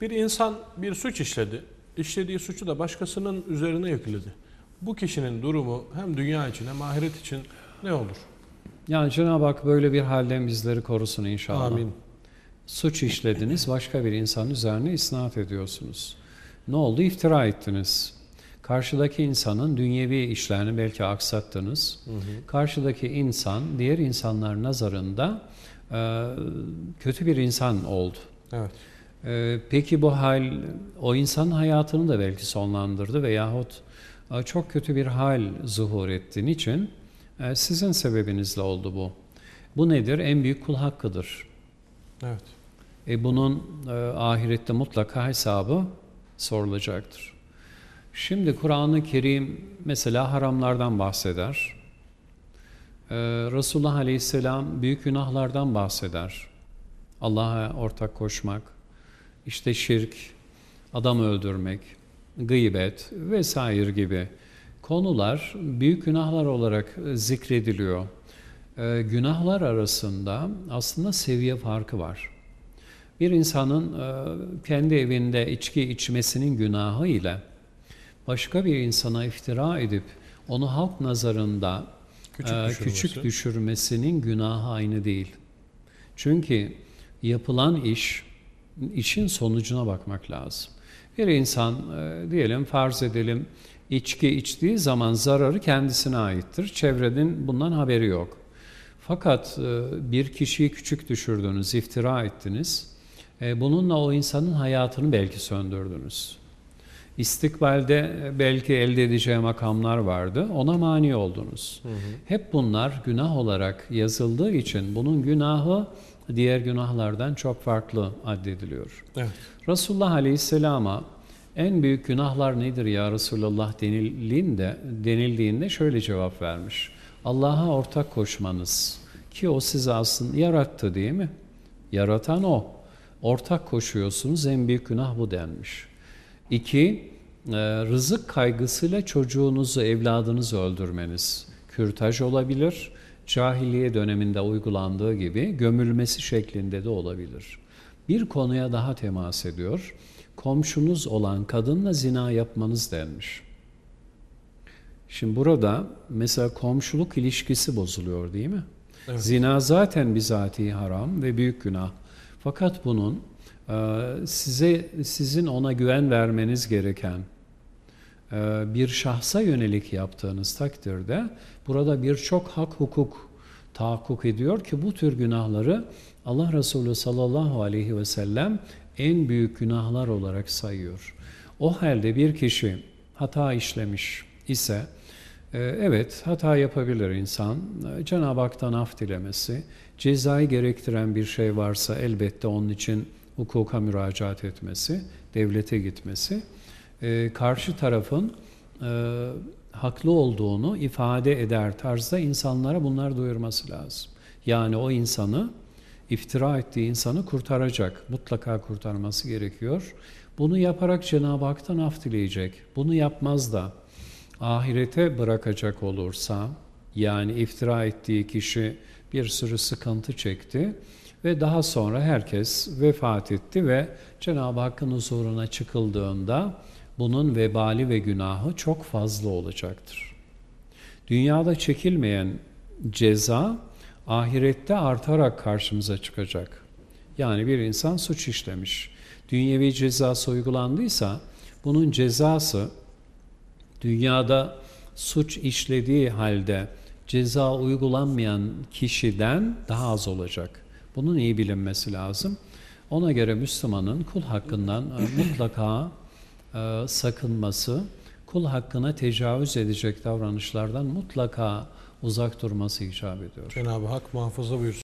Bir insan bir suç işledi. İşlediği suçu da başkasının üzerine yükledi. Bu kişinin durumu hem dünya için hem ahiret için ne olur? Yani Cenab-ı Hak böyle bir halden bizleri korusun inşallah. Amin. Suç işlediniz, başka bir insanın üzerine isnat ediyorsunuz. Ne oldu? İftira ettiniz. Karşıdaki insanın dünyevi işlerini belki aksattınız. Karşıdaki insan diğer insanlar nazarında e, kötü bir insan oldu. Evet. E, peki bu hal o insanın hayatını da belki sonlandırdı veyahut e, çok kötü bir hal zuhur ettiğin için e, sizin sebebinizle oldu bu. Bu nedir? En büyük kul hakkıdır. Evet. E bunun e, ahirette mutlaka hesabı sorulacaktır. Şimdi Kur'an-ı Kerim mesela haramlardan bahseder. E, Resulullah Aleyhisselam büyük günahlardan bahseder. Allah'a ortak koşmak, işte şirk, adam öldürmek, gıybet vesaire gibi konular büyük günahlar olarak e, zikrediliyor. E, günahlar arasında aslında seviye farkı var. Bir insanın e, kendi evinde içki içmesinin günahı ile başka bir insana iftira edip onu halk nazarında Küçük e, küçük düşürmesinin günahı aynı değil. Çünkü yapılan iş, işin sonucuna bakmak lazım. Bir insan e, diyelim farz edelim içki içtiği zaman zararı kendisine aittir. Çevrenin bundan haberi yok. Fakat e, bir kişiyi küçük düşürdünüz, iftira ettiniz. E, bununla o insanın hayatını belki söndürdünüz. İstikbalde e, belki elde edeceği makamlar vardı, ona mani oldunuz. Hep bunlar günah olarak yazıldığı için bunun günahı diğer günahlardan çok farklı addediliyor. Evet. Resulullah Aleyhisselam'a en büyük günahlar nedir ya Resulullah denildiğinde, denildiğinde şöyle cevap vermiş. Allah'a ortak koşmanız ki o sizi aslında yarattı değil mi? Yaratan o. Ortak koşuyorsunuz en büyük günah bu denmiş. İki, rızık kaygısıyla çocuğunuzu, evladınızı öldürmeniz. Kürtaj olabilir, cahiliye döneminde uygulandığı gibi gömülmesi şeklinde de olabilir. Bir konuya daha temas ediyor. Komşunuz olan kadınla zina yapmanız denmiş. Şimdi burada mesela komşuluk ilişkisi bozuluyor değil mi? Evet. Zina zaten bizatihi haram ve büyük günah. Fakat bunun e, size sizin ona güven vermeniz gereken bir şahsa yönelik yaptığınız takdirde burada birçok hak hukuk tahakkuk ediyor ki bu tür günahları Allah Resulü sallallahu aleyhi ve sellem en büyük günahlar olarak sayıyor. O halde bir kişi hata işlemiş ise e, evet hata yapabilir insan. E, Cenab-ı Hak'tan af dilemesi, cezayı gerektiren bir şey varsa elbette onun için hukuka müracaat etmesi, devlete gitmesi, e, karşı tarafın e, haklı olduğunu ifade eder tarzda insanlara bunlar duyurması lazım. Yani o insanı, iftira ettiği insanı kurtaracak, mutlaka kurtarması gerekiyor. Bunu yaparak Cenab-ı Hak'tan af dileyecek. Bunu yapmaz da ahirete bırakacak olursa, yani iftira ettiği kişi bir sürü sıkıntı çekti ve daha sonra herkes vefat etti ve Cenab-ı Hakk'ın huzuruna çıkıldığında bunun vebali ve günahı çok fazla olacaktır. Dünyada çekilmeyen ceza ahirette artarak karşımıza çıkacak. Yani bir insan suç işlemiş. Dünyevi cezası uygulandıysa bunun cezası dünyada suç işlediği halde ceza uygulanmayan kişiden daha az olacak. Bunun iyi bilinmesi lazım. Ona göre Müslümanın kul hakkından e, mutlaka e, sakınması, kul hakkına tecavüz edecek davranışlardan mutlaka uzak durması icap ediyor. Cenab-ı Hak muhafaza buyursun.